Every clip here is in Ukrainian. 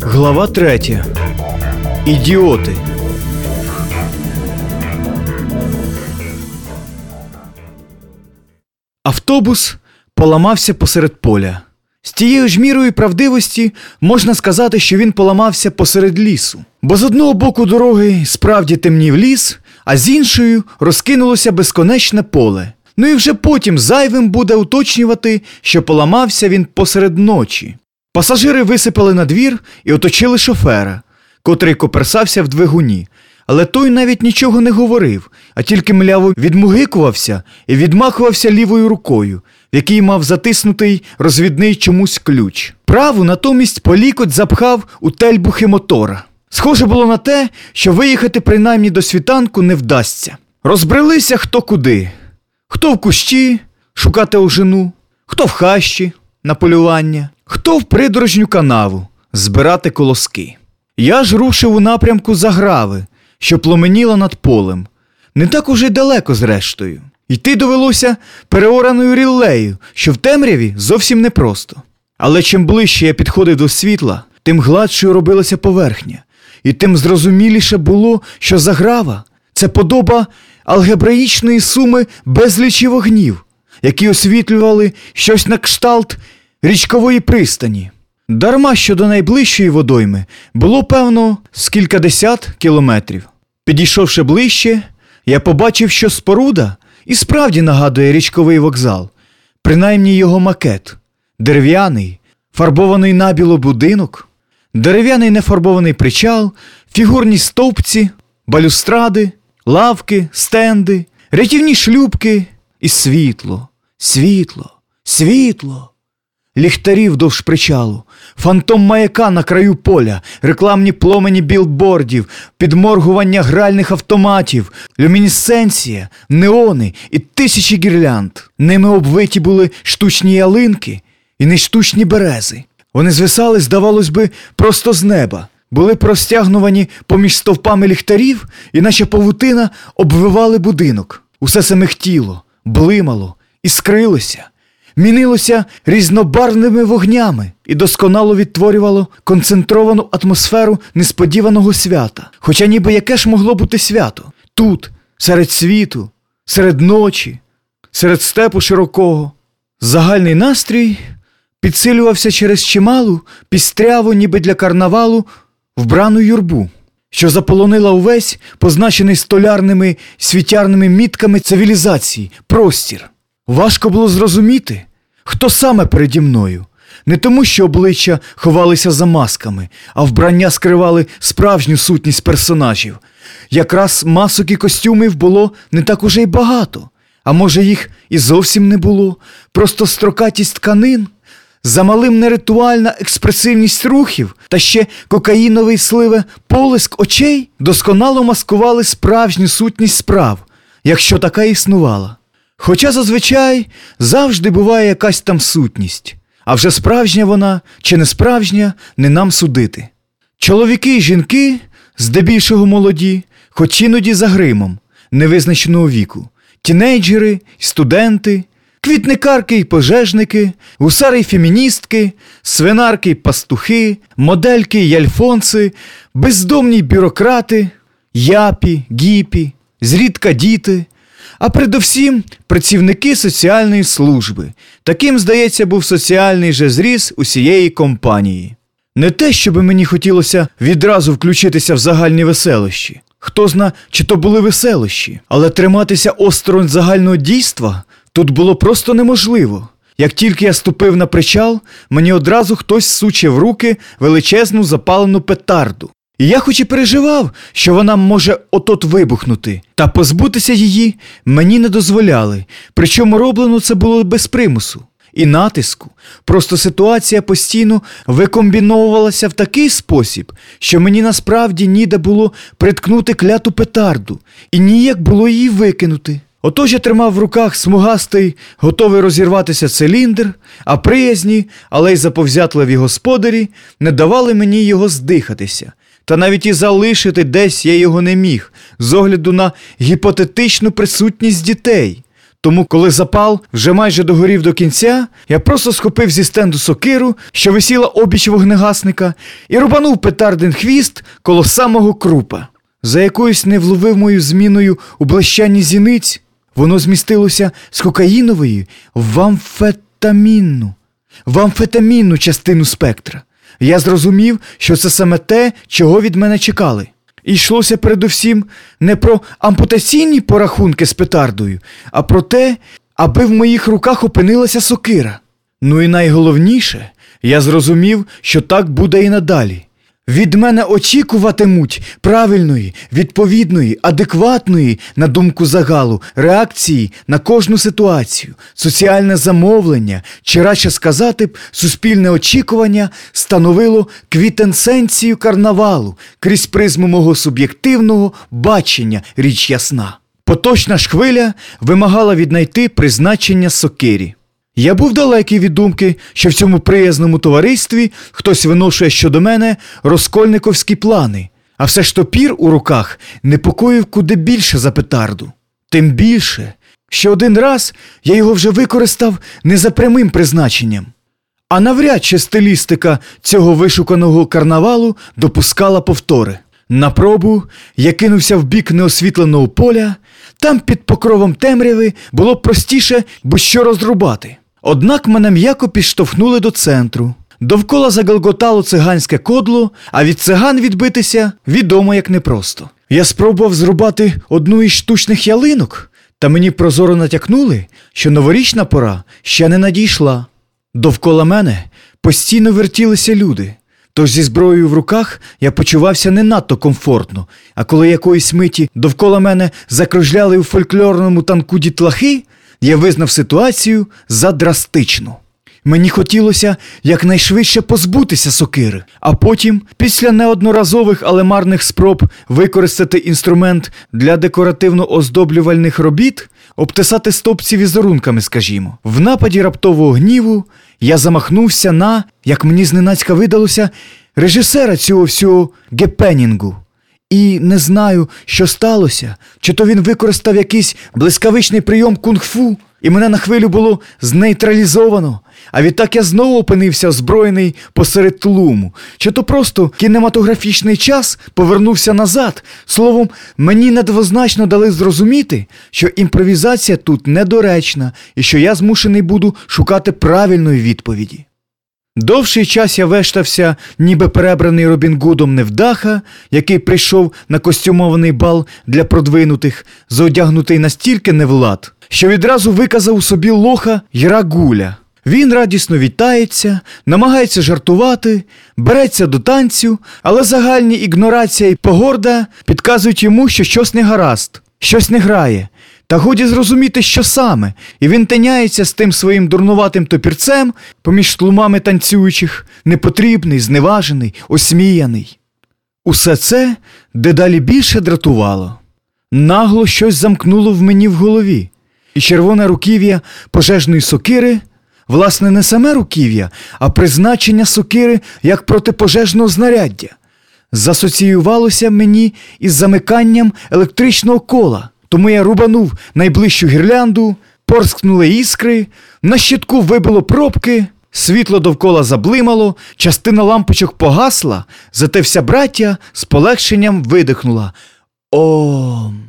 Глава третя. Ідіоти. Автобус поламався посеред поля. З тією ж мірою правдивості можна сказати, що він поламався посеред лісу. Бо з одного боку дороги справді темнів ліс, а з іншою розкинулося безконечне поле. Ну і вже потім зайвим буде уточнювати, що поламався він посеред ночі. Пасажири висипали на двір і оточили шофера, котрий коперсався в двигуні. Але той навіть нічого не говорив, а тільки мляво відмугикувався і відмахувався лівою рукою, в якій мав затиснутий розвідний чомусь ключ. Праву натомість полікоть запхав у тельбухи мотора. Схоже було на те, що виїхати принаймні до світанку не вдасться. Розбрелися хто куди, хто в кущі шукати ожину, хто в хащі на полювання, хто в придорожню канаву збирати колоски. Я ж рушив у напрямку заграви, що пломеніла над полем. Не так уже й далеко, зрештою. Йти довелося переораною ріллею, що в темряві зовсім непросто. Але чим ближче я підходив до світла, тим гладшою робилася поверхня, і тим зрозуміліше було, що заграва це подоба алгебраїчної суми безлічі вогнів, які освітлювали щось на кшталт річкової пристані. Дарма що до найближчої водойми було, певно, з кількадесят кілометрів. Підійшовши ближче, я побачив, що споруда і справді нагадує річковий вокзал, принаймні його макет, дерев'яний, фарбований набіло будинок, дерев'яний нефарбований причал, фігурні стовпці, балюстради, лавки, стенди, рятівні шлюбки і світло, світло, світло. Ліхтарі вдовж причалу, фантом маяка на краю поля, рекламні пломені білбордів, підморгування гральних автоматів, люмінесценція, неони і тисячі гірлянд. Ними обвиті були штучні ялинки і нештучні берези. Вони звисали, здавалось би, просто з неба, були простягнувані поміж стовпами ліхтарів, і наче павутина обвивали будинок. Усе самихтіло, блимало, іскрилося мінилося різнобарвними вогнями і досконало відтворювало концентровану атмосферу несподіваного свята. Хоча ніби яке ж могло бути свято тут, серед світу, серед ночі, серед степу широкого. Загальний настрій підсилювався через чималу, пістряву, ніби для карнавалу, вбрану юрбу. Що заполонила увесь позначений столярними світярними мітками цивілізації, простір. Важко було зрозуміти, хто саме переді мною. Не тому, що обличчя ховалися за масками, а вбрання скривали справжню сутність персонажів. Якраз масок і костюмів було не так уже й багато, а може, їх і зовсім не було, просто строкатість тканин, замалим неритуальна експресивність рухів та ще кокаїновий сливе полиск очей досконало маскували справжню сутність справ, якщо така існувала. Хоча зазвичай завжди буває якась там сутність, а вже справжня вона чи не справжня, не нам судити. Чоловіки й жінки, здебільшого молоді, хоч іноді за гримом, невизначеного віку, тінейджери, студенти, квітникарки й пожежники, гусари й феміністки, свинарки й пастухи, модельки й альфонси, бездомні й бюрократи, япі, гіпі, зрідка діти а передовсім працівники соціальної служби. Таким, здається, був соціальний же зріз усієї компанії. Не те, щоби мені хотілося відразу включитися в загальні веселощі. Хто зна, чи то були веселощі, але триматися осторонь загального дійства тут було просто неможливо. Як тільки я ступив на причал, мені одразу хтось сучив в руки величезну запалену петарду. І я хоч і переживав, що вона може отот вибухнути, та позбутися її мені не дозволяли, причому роблено це було без примусу і натиску. Просто ситуація постійно викомбіновувалася в такий спосіб, що мені насправді ніде було приткнути кляту петарду, і ніяк було її викинути. Отож я тримав в руках смугастий, готовий розірватися циліндр, а приязні, але й заповзятливі господарі не давали мені його здихатися. Та навіть і залишити десь я його не міг, з огляду на гіпотетичну присутність дітей. Тому, коли запал вже майже догорів до кінця, я просто схопив зі стенду сокиру, що висіла обіч вогнегасника, і рубанув петардин хвіст коло самого крупа. За якоюсь невловимою зміною у блищанні зіниць воно змістилося з кокаїнової в амфетамінну, в амфетамінну частину спектра. Я зрозумів, що це саме те, чого від мене чекали. І йшлося передусім не про ампутаційні порахунки з петардою, а про те, аби в моїх руках опинилася сокира. Ну і найголовніше, я зрозумів, що так буде і надалі. Від мене очікуватимуть правильної, відповідної, адекватної, на думку загалу, реакції на кожну ситуацію, соціальне замовлення, чи радше сказати б, суспільне очікування становило квітенсенцію карнавалу крізь призму мого суб'єктивного бачення річ ясна. Поточна ж хвиля вимагала віднайти призначення сокирі. Я був далекий від думки, що в цьому приязному товаристві хтось виношує щодо мене розкольниковські плани, а все ж топір у руках непокоїв куди більше за петарду. Тим більше, що один раз я його вже використав не за прямим призначенням. А навряд чи стилістика цього вишуканого карнавалу допускала повтори. На пробу я кинувся в бік неосвітленого поля, там під покровом темряви було простіше будь-що розрубати. Однак мене м'яко підштовхнули до центру. Довкола загалготало циганське кодло, а від циган відбитися відомо як непросто. Я спробував зрубати одну із штучних ялинок, та мені прозоро натякнули, що новорічна пора ще не надійшла. Довкола мене постійно вертілися люди. Тож зі зброєю в руках я почувався не надто комфортно, а коли якоїсь миті довкола мене закружляли у фольклорному танку дітлахи, я визнав ситуацію за драстичну. Мені хотілося якнайшвидше позбутися сокири, а потім, після неодноразових, але марних спроб використати інструмент для декоративно-оздоблювальних робіт, обтисати стопці візерунками, скажімо. В нападі раптового гніву я замахнувся на, як мені зненацька видалося, режисера цього всього гепенінгу. І не знаю, що сталося, чи то він використав якийсь блискавичний прийом кунг-фу, і мене на хвилю було знейтралізовано. А відтак я знову опинився озброєний посеред тлуму, чи то просто кінематографічний час повернувся назад. Словом, мені недвозначно дали зрозуміти, що імпровізація тут недоречна і що я змушений буду шукати правильної відповіді. Довший час я вештався, ніби перебраний Робін Гудом невдаха, який прийшов на костюмований бал для продвинутих, зодягнутий настільки невлад, що відразу виказав у собі лоха й рагуля. Він радісно вітається, намагається жартувати, береться до танцю, але загальні ігнорація і погорда підказують йому, що щось не гаразд, щось не грає. Та годі зрозуміти, що саме, і він тиняється з тим своїм дурнуватим топірцем поміж тлумами танцюючих, непотрібний, зневажений, осміяний. Усе це дедалі більше дратувало. Нагло щось замкнуло в мені в голові, і червоне руків'я пожежної сокири, власне, не саме руків'я, а призначення сокири як протипожежного знаряддя, засоціювалося мені із замиканням електричного кола. Тому я рубанув найближчу гірлянду, порскнули іскри, на щитку вибило пробки, світло довкола заблимало, частина лампочок погасла, зате вся браття з полегшенням видихнула. Ом.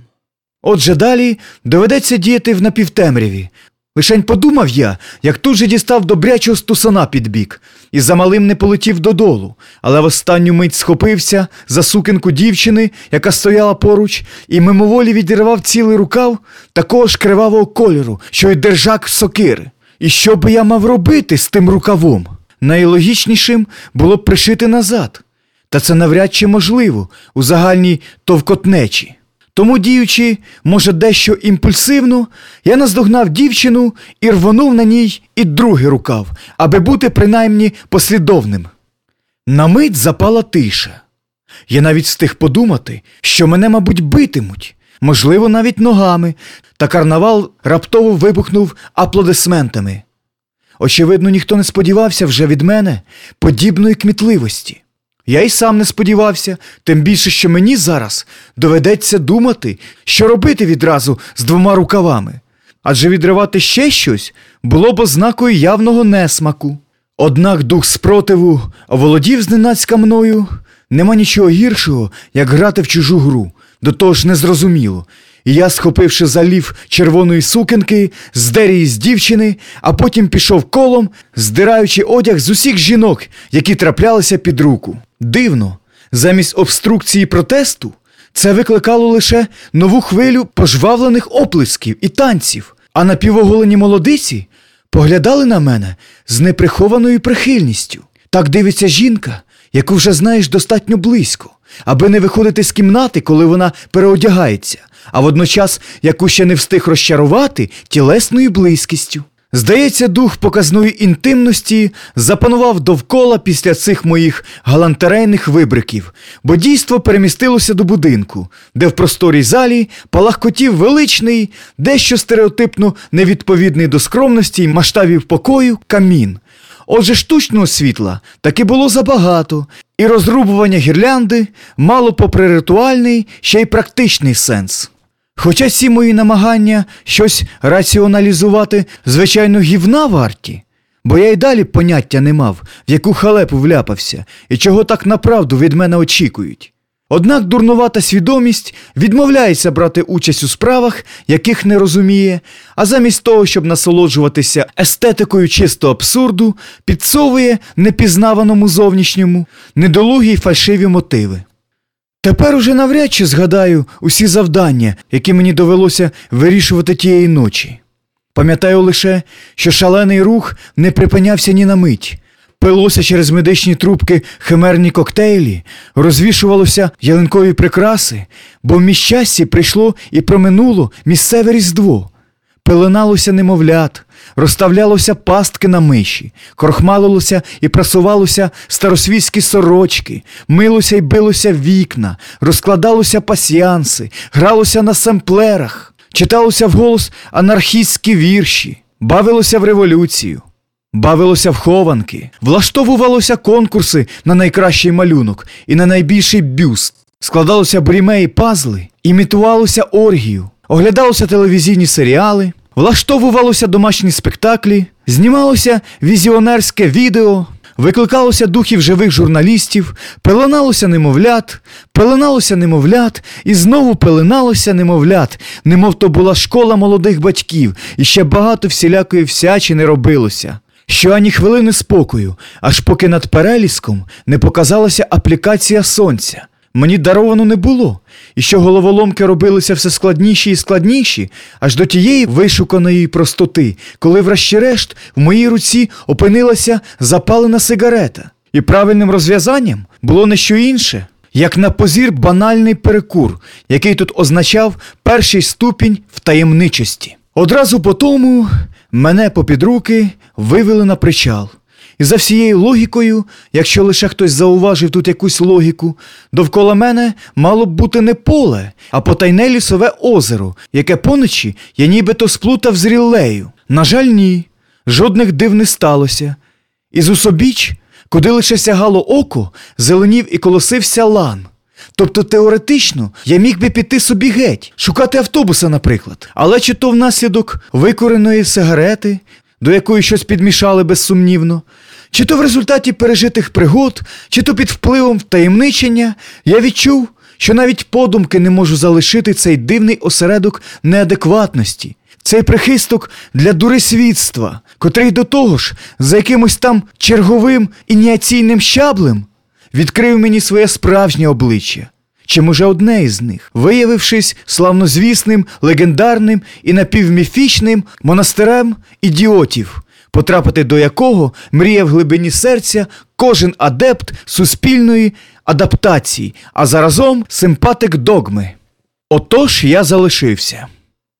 Отже, далі доведеться діяти в напівтемряві. Лишень подумав я, як тут же дістав добрячого стусана під бік, і замалим не полетів додолу, але в останню мить схопився за сукенку дівчини, яка стояла поруч, і мимоволі відірвав цілий рукав такого ж кривавого кольору, що й держак сокири. І що би я мав робити з тим рукавом? Найлогічнішим було б пришити назад, та це навряд чи можливо у загальній товкотнечі. Тому, діючи, може, дещо імпульсивно, я наздогнав дівчину і рвонув на ній і другий рукав, аби бути принаймні послідовним. На мить запала тиша. Я навіть встиг подумати, що мене, мабуть, битимуть, можливо, навіть ногами, та карнавал раптово вибухнув аплодисментами. Очевидно, ніхто не сподівався вже від мене подібної кмітливості. Я й сам не сподівався, тим більше, що мені зараз доведеться думати, що робити відразу з двома рукавами. адже відривати ще щось було б ознакою явного несмаку. Однак дух спротиву оволодів зненацька мною. Нема нічого гіршого, як грати в чужу гру, до того ж незрозуміло. І я, схопивши залів червоної сукенки, здер її з дівчини, а потім пішов колом, здираючи одяг з усіх жінок, які траплялися під руку. Дивно, замість обструкції протесту це викликало лише нову хвилю пожвавлених оплесків і танців, а напівоголені молодиці поглядали на мене з неприхованою прихильністю. Так дивиться жінка, яку вже знаєш достатньо близько, аби не виходити з кімнати, коли вона переодягається, а водночас яку ще не встиг розчарувати тілесною близькістю. Здається, дух показної інтимності запанував довкола після цих моїх галантерейних вибриків, бо дійство перемістилося до будинку, де в просторій залі палахкотів величний, дещо стереотипно невідповідний до скромності й масштабів покою камін. Отже, штучного світла таки було забагато, і розрубування гірлянди мало попри ритуальний ще й практичний сенс. Хоча ці мої намагання щось раціоналізувати, звичайно, гівна варті, бо я й далі поняття не мав, в яку халепу вляпався і чого так направду від мене очікують. Однак дурнувата свідомість відмовляється брати участь у справах, яких не розуміє, а замість того, щоб насолоджуватися естетикою чисто абсурду, підсовує непізнаваному зовнішньому недолугі й фальшиві мотиви. Тепер уже навряд чи згадаю усі завдання, які мені довелося вирішувати тієї ночі. Пам'ятаю лише, що шалений рух не припинявся ні на мить. Пилося через медичні трубки химерні коктейлі, розвішувалося ялинкові прикраси, бо в міщасті прийшло і проминуло місцеве різдво. Пеленалося немовлят, розставлялося пастки на миші, крохмалилося і прасувалося старосвітські сорочки, милося й билося вікна, розкладалося пасьянси, гралося на семплерах, читалося вголос анархістські вірші, бавилося в революцію. Бавилося в хованки, влаштовувалося конкурси на найкращий малюнок і на найбільший бюст, складалося бріме і пазли, імітувалося оргію, оглядалося телевізійні серіали, влаштовувалося домашні спектаклі, знімалося візіонерське відео, викликалося духів живих журналістів, пеленалося немовлят, пеленалося немовлят і знову пеленалося немовлят, немов то була школа молодих батьків, і ще багато всілякої всячини робилося. Що ані хвилини спокою, аж поки над переліском не показалася аплікація сонця. Мені даровано не було, і що головоломки робилися все складніші і складніші, аж до тієї вишуканої простоти, коли, врешті-решт, в моїй руці опинилася запалена сигарета, і правильним розв'язанням було не що інше, як на позір банальний перекур, який тут означав перший ступінь втаємничості. Одразу по тому мене попід руки вивели на причал. І за всією логікою, якщо лише хтось зауважив тут якусь логіку, довкола мене мало б бути не поле, а потайне лісове озеро, яке поночі я нібито сплутав з ріллею. На жаль, ні, жодних див не сталося. І з усобіч, куди лише сягало око, зеленів і колосився лан. Тобто теоретично я міг би піти собі геть, шукати автобуса, наприклад, але чи то внаслідок викореної сигарети, до якої щось підмішали безсумнівно, чи то в результаті пережитих пригод, чи то під впливом втаємничення, я відчув, що навіть подумки не можу залишити цей дивний осередок неадекватності, цей прихисток для дурисвітства, котрий до того ж, за якимось там черговим ініаційним щаблем, відкрив мені своє справжнє обличчя. Чи може одне із них, виявившись славнозвісним, легендарним і напівміфічним монастирем ідіотів, потрапити до якого мріє в глибині серця кожен адепт суспільної адаптації, а заразом симпатик догми. Отож я залишився.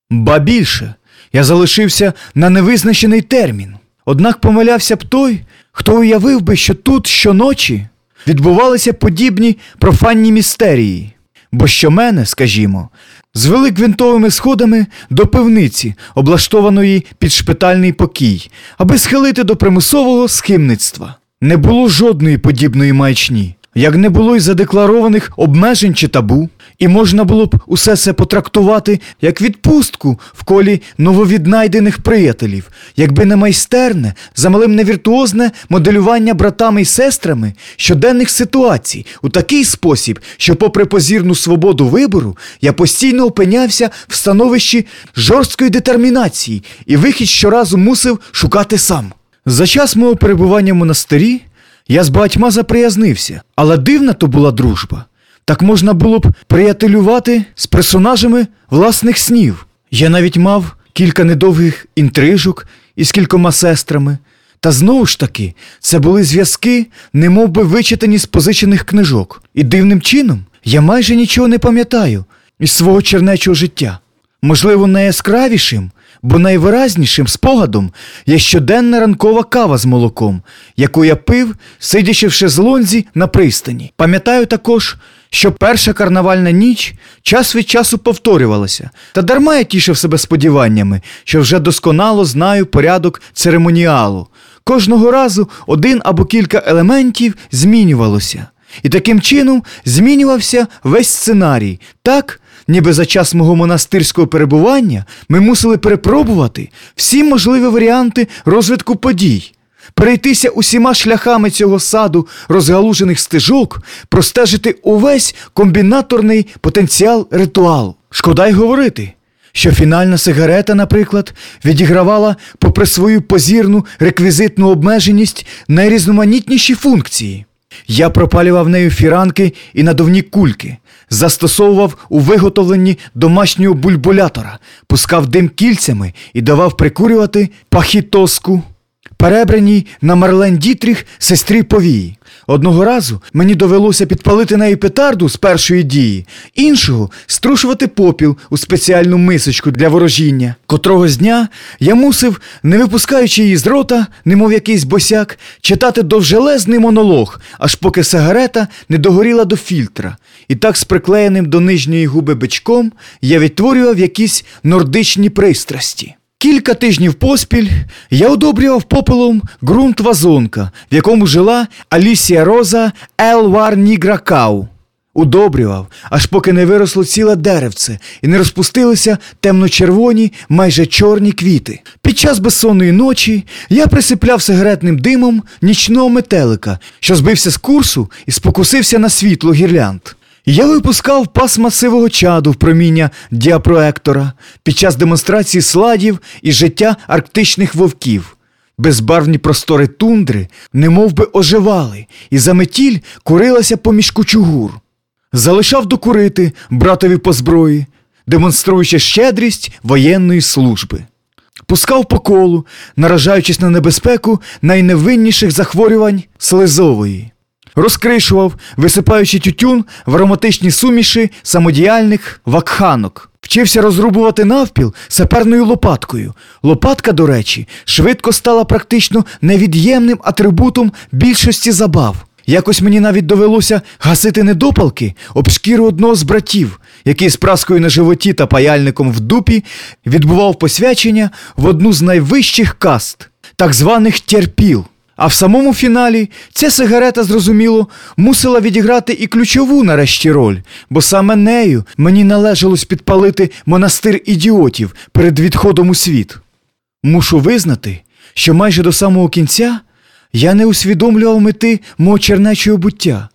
Ба більше, я залишився на невизначений термін. Однак помилявся б той, хто уявив би, що тут щоночі відбувалися подібні профанні містерії. Бо що мене, скажімо, звели гвинтовими сходами до пивниці, облаштованої під шпитальний покій, аби схилити до примусового схимництва. Не було жодної подібної маячні, як не було й задекларованих обмежень чи табу. І можна було б усе це потрактувати як відпустку в колі нововіднайдених приятелів, якби не майстерне, замалим невіртуозне моделювання братами і сестрами щоденних ситуацій у такий спосіб, що, попри позірну свободу вибору, я постійно опинявся в становищі жорсткої детермінації і вихід щоразу мусив шукати сам. За час мого перебування в монастирі я з багатьма заприязнився, але дивна то була дружба. Так можна було б приятелювати з персонажами власних снів. Я навіть мав кілька недовгих інтрижок із кількома сестрами. Та знову ж таки, це були зв'язки, немов би вичитані з позичених книжок. І дивним чином я майже нічого не пам'ятаю із свого чернечого життя. Можливо, найяскравішим, бо найвиразнішим спогадом є щоденна ранкова кава з молоком, яку я пив, сидячи в шезлонзі на пристані. Пам'ятаю також, що перша карнавальна ніч час від часу повторювалася, та дарма я тішив себе сподіваннями, що вже досконало знаю порядок церемоніалу. Кожного разу один або кілька елементів змінювалося. І таким чином змінювався весь сценарій, так, ніби за час мого монастирського перебування ми мусили перепробувати всі можливі варіанти розвитку подій, перейтися усіма шляхами цього саду розгалужених стежок, простежити увесь комбінаторний потенціал ритуалу. Шкода й говорити. Що фінальна сигарета, наприклад, відігравала, попри свою позірну реквізитну обмеженість, найрізноманітніші функції. Я пропалював нею фіранки і надувні кульки, застосовував у виготовленні домашнього бульбулятора, пускав дим кільцями і давав прикурювати пахітоску, перебраній на Марлен Дітріх сестрі повії. Одного разу мені довелося підпалити неї петарду з першої дії, іншого струшувати попіл у спеціальну мисочку для ворожіння. Котрого дня я мусив, не випускаючи її з рота, немов якийсь босяк, читати довжелезний монолог, аж поки сигарета не догоріла до фільтра. І так з приклеєним до нижньої губи бичком я відтворював якісь нордичні пристрасті. Кілька тижнів поспіль я одобрював попелом ґрунт вазонка, в якому жила Алісія Роза Елвар Нігра Кау. Удобрював, аж поки не виросло ціле деревце і не розпустилися темно-червоні, майже чорні квіти. Під час безсонної ночі я присипляв сигаретним димом нічного метелика, що збився з курсу і спокусився на світло гірлянд. Я випускав пасма сивого чаду в проміння діапроектора під час демонстрації сладів і життя арктичних вовків. Безбарвні простори тундри немов би оживали, і заметіль курилася поміж кучугур. Залишав докурити братові по зброї, демонструючи щедрість воєнної служби. Пускав по колу, наражаючись на небезпеку найневинніших захворювань слизової розкришував, висипаючи тютюн в ароматичні суміші самодіяльних вакханок. Вчився розрубувати навпіл саперною лопаткою. Лопатка, до речі, швидко стала практично невід'ємним атрибутом більшості забав. Якось мені навіть довелося гасити недопалки об шкіру одного з братів, який з праскою на животі та паяльником в дупі відбував посвячення в одну з найвищих каст, так званих терпіл. А в самому фіналі ця сигарета, зрозуміло, мусила відіграти і ключову нарешті роль, бо саме нею мені належалось підпалити монастир ідіотів перед відходом у світ. Мушу визнати, що майже до самого кінця я не усвідомлював мети мого чернечого буття,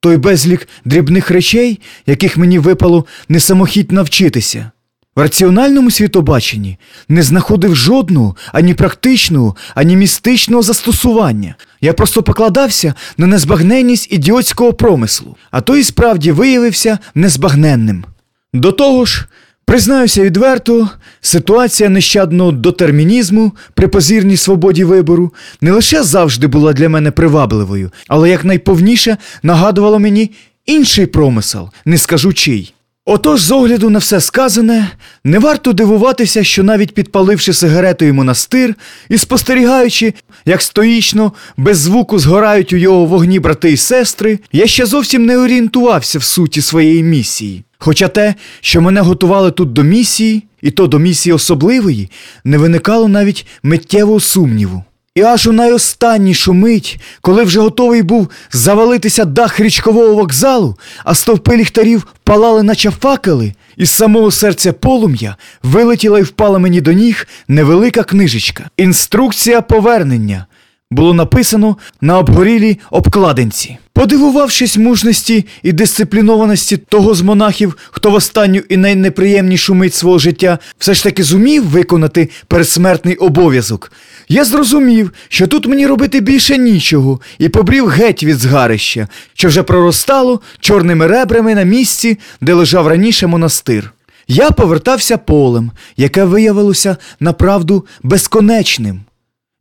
той безлік дрібних речей, яких мені випало не самохідь навчитися. В раціональному світобаченні не знаходив жодного ані практичного, ані містичного застосування. Я просто покладався на незбагненність ідіотського промислу, а той і справді виявився незбагненним. До того ж, признаюся відверто, ситуація нещадного дотермінізму при позірній свободі вибору не лише завжди була для мене привабливою, але якнайповніше нагадувала мені інший промисел, не скажу чий. Отож, з огляду на все сказане, не варто дивуватися, що навіть підпаливши сигаретою монастир і спостерігаючи, як стоїчно, без звуку згорають у його вогні брати і сестри, я ще зовсім не орієнтувався в суті своєї місії. Хоча те, що мене готували тут до місії, і то до місії особливої, не виникало навіть миттєвого сумніву. І аж у найостаннішу мить, коли вже готовий був завалитися дах річкового вокзалу, а стовпи ліхтарів палали, наче факели, із самого серця полум'я вилетіла і впала мені до ніг невелика книжечка. Інструкція повернення було написано на обгорілій обкладинці. Подивувавшись мужності і дисциплінованості того з монахів, хто в останню і найнеприємнішу мить свого життя все ж таки зумів виконати пересмертний обов'язок, я зрозумів, що тут мені робити більше нічого, і побрів геть від згарища, що вже проростало чорними ребрами на місці, де лежав раніше монастир. Я повертався полем, яке виявилося направду безконечним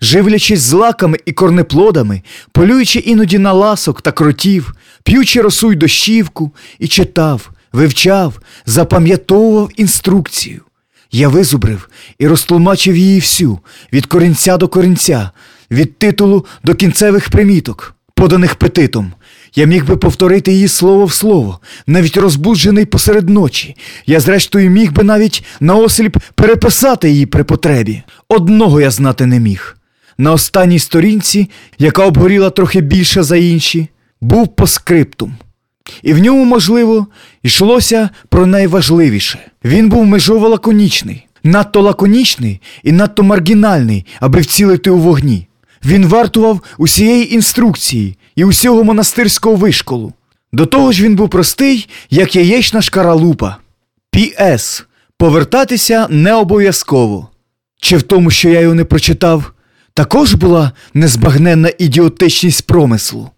живлячись злаками і корнеплодами, полюючи іноді на ласок та кротів, п'ючи росу й дощівку, і читав, вивчав, запам'ятовував інструкцію. Я визубрив і розтлумачив її всю, від корінця до корінця, від титулу до кінцевих приміток, поданих петитом. Я міг би повторити її слово в слово, навіть розбуджений посеред ночі. Я, зрештою, міг би навіть наосліп переписати її при потребі. Одного я знати не міг. На останній сторінці, яка обгоріла трохи більше за інші, був поскриптум. І в ньому, можливо, йшлося про найважливіше. Він був межово лаконічний, надто лаконічний і надто маргінальний, аби вцілити у вогні. Він вартував усієї інструкції і усього монастирського вишколу. До того ж він був простий, як яєчна шкаралупа. Пі.С. Повертатися не обов'язково. Чи в тому, що я його не прочитав, також була незбагненна ідіотичність промислу.